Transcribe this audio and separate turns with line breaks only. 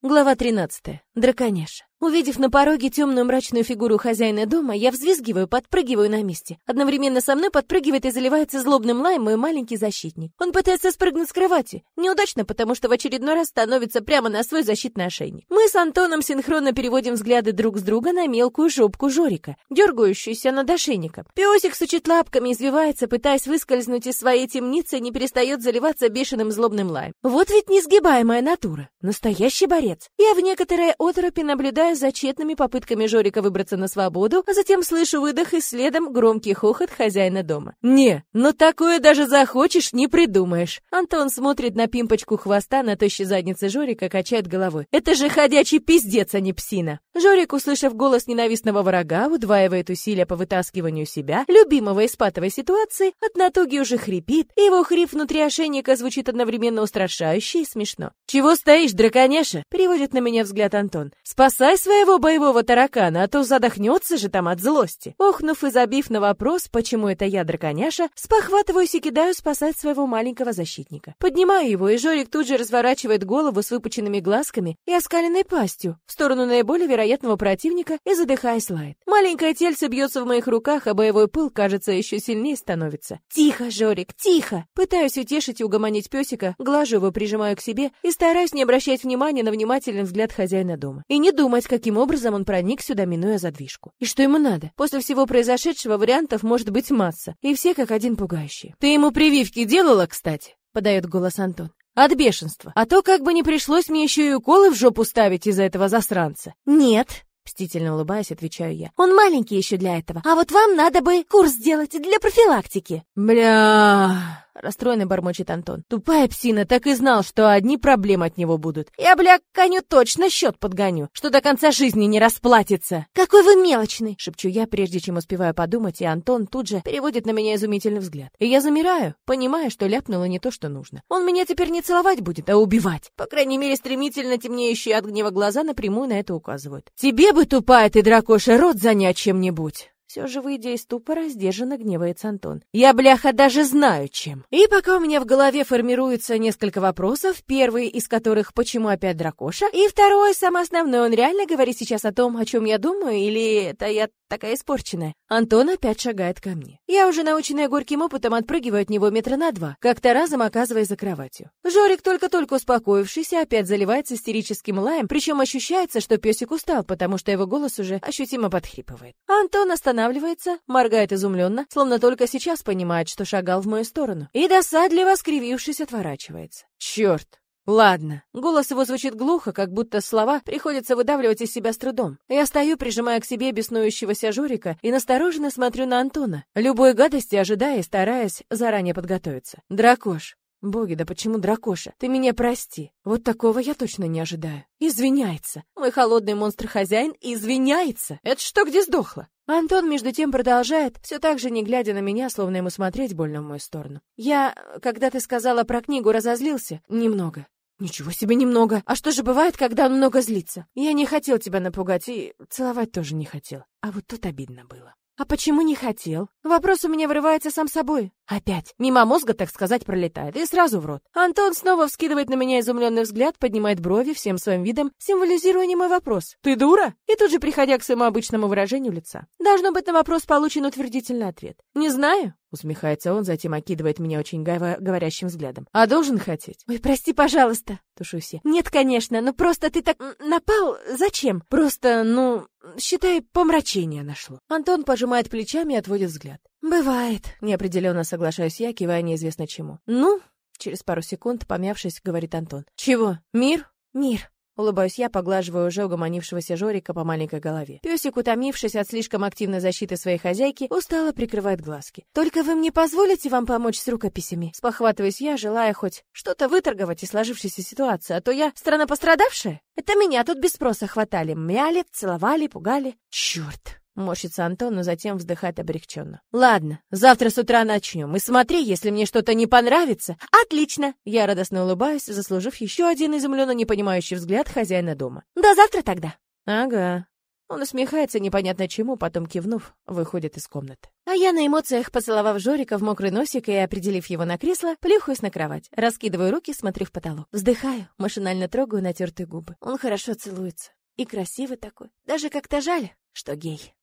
Глава 13. Драконяша. Увидев на пороге темную мрачную фигуру хозяина дома, я взвизгиваю, подпрыгиваю на месте. Одновременно со мной подпрыгивает и заливается злобным лаем мой маленький защитник. Он пытается спрыгнуть с кровати. Неудачно, потому что в очередной раз становится прямо на свой защитный ошейник. Мы с Антоном синхронно переводим взгляды друг с друга на мелкую жопку Жорика, дергающуюся над ошейником. Песик сучит лапками, извивается, пытаясь выскользнуть из своей темницы, не перестает заливаться бешеным злобным лаем. Вот ведь несгибаемая натура. Настоящий борец. Я в некоторой оторопи наблюдаю за тщетными попытками Жорика выбраться на свободу, а затем слышу выдох и следом громкий хохот хозяина дома. «Не, ну такое даже захочешь, не придумаешь!» Антон смотрит на пимпочку хвоста на тощей заднице Жорика, качает головой. «Это же ходячий пиздец, а не псина!» Жорик, услышав голос ненавистного врага, удваивает усилия по вытаскиванию себя, любимого из патовой ситуации, от натуги уже хрипит, и его хрип внутри ошейника звучит одновременно устрашающе и смешно. «Чего стоишь, драконяша?» — переводит на меня взгляд Антон. «Спасай своего боевого таракана, а то задохнется же там от злости». Охнув и забив на вопрос, почему это я драконяша, спохватываюсь и кидаю спасать своего маленького защитника. Поднимаю его, и Жорик тут же разворачивает голову с выпученными глазками и оскаленной пастью в сторону наиболее вероятного противника и задыхаясь лает. Маленькое тельце бьется в моих руках, а боевой пыл, кажется, еще сильнее становится. «Тихо, Жорик, тихо!» Пытаюсь утешить и угомонить песика, глажу его, прижимаю к себе и стараюсь не обращать внимания на внимательный взгляд хозяина дома. И не думать, каким образом он проник сюда, минуя задвижку. И что ему надо? После всего произошедшего вариантов может быть масса, и все как один пугающие. «Ты ему прививки делала, кстати?» — подает голос Антон. От бешенства. А то как бы не пришлось мне еще и уколы в жопу ставить из-за этого засранца. Нет, Мстительно улыбаясь, отвечаю я. Он маленький еще для этого. А вот вам надо бы курс сделать для профилактики. Бля... Расстроенный бормочет Антон. Тупая псина, так и знал, что одни проблемы от него будут. Я, бля, коню точно счет подгоню, что до конца жизни не расплатится. Какой вы мелочный, шепчу я, прежде чем успеваю подумать, и Антон тут же переводит на меня изумительный взгляд. И я замираю, понимая, что ляпнула не то, что нужно. Он меня теперь не целовать будет, а убивать. По крайней мере, стремительно темнеющие от гнева глаза напрямую на это указывают. Тебе бы, тупая ты дракоша, рот занять чем-нибудь. Все же, выйдя из ступора, сдержанно гневается Антон. «Я, бляха, даже знаю, чем!» И пока у меня в голове формируется несколько вопросов, первый из которых «Почему опять дракоша?» и второй, самый основной, он реально говорит сейчас о том, о чем я думаю, или это я такая испорченная? Антон опять шагает ко мне. Я уже наученная горьким опытом отпрыгиваю от него метра на два, как-то разом оказываясь за кроватью. Жорик, только-только успокоившийся, опять заливается истерическим лаем, причем ощущается, что песик устал, потому что его голос уже ощутимо подхрипывает. Антон останавливается, моргает изумленно, словно только сейчас понимает, что шагал в мою сторону, и досадливо скривившись отворачивается. Черт! Ладно. Голос его звучит глухо, как будто слова приходится выдавливать из себя с трудом. Я стою, прижимая к себе беснующегося Жорика, и настороженно смотрю на Антона, любой гадости ожидая и стараясь заранее подготовиться. Дракош. Боги, да почему дракоша? Ты меня прости. Вот такого я точно не ожидаю. Извиняется. Мой холодный монстр-хозяин извиняется. Это что, где сдохло? Антон, между тем, продолжает, все так же не глядя на меня, словно ему смотреть больно в мою сторону. Я, когда ты сказала про книгу, разозлился? Немного. Ничего себе немного. А что же бывает, когда он много злится? Я не хотел тебя напугать и целовать тоже не хотел. А вот тут обидно было. А почему не хотел? Вопрос у меня вырывается сам собой. Опять. Мимо мозга, так сказать, пролетает. И сразу в рот. Антон снова вскидывает на меня изумленный взгляд, поднимает брови всем своим видом, символизируя не мой вопрос. «Ты дура?» И тут же приходя к своему обычному выражению лица. Должно быть, на вопрос получен утвердительный ответ. «Не знаю». Усмехается он, затем окидывает меня очень говорящим взглядом. «А должен хотеть?» «Ой, прости, пожалуйста», — тушусь я. «Нет, конечно, но просто ты так напал. Зачем? Просто, ну, считай, помрачение нашло». Антон пожимает плечами и отводит взгляд. «Бывает», — неопределенно соглашаюсь я, кивая неизвестно чему. «Ну?» — через пару секунд, помявшись, говорит Антон. «Чего? Мир?» «Мир», Улыбаюсь я, поглаживая уже угомонившегося Жорика по маленькой голове. Песик, утомившись от слишком активной защиты своей хозяйки, устало прикрывает глазки. «Только вы мне позволите вам помочь с рукописями?» Спохватываюсь я, желая хоть что-то выторговать из сложившейся ситуации, а то я страна пострадавшая. Это меня тут без спроса хватали, мяли, целовали, пугали. Черт! Морщится Антон, но затем вздыхает облегченно. «Ладно, завтра с утра начнем. И смотри, если мне что-то не понравится...» «Отлично!» Я радостно улыбаюсь, заслужив еще один изумленно непонимающий взгляд хозяина дома. «До завтра тогда!» «Ага», Он усмехается непонятно чему, потом кивнув, выходит из комнаты. А я на эмоциях, поцеловав Жорика в мокрый носик и определив его на кресло, плюхаюсь на кровать, раскидываю руки, смотрю в потолок. Вздыхаю, машинально трогаю натертые губы. Он хорошо целуется. И красивый такой. Даже как-то жаль, что гей.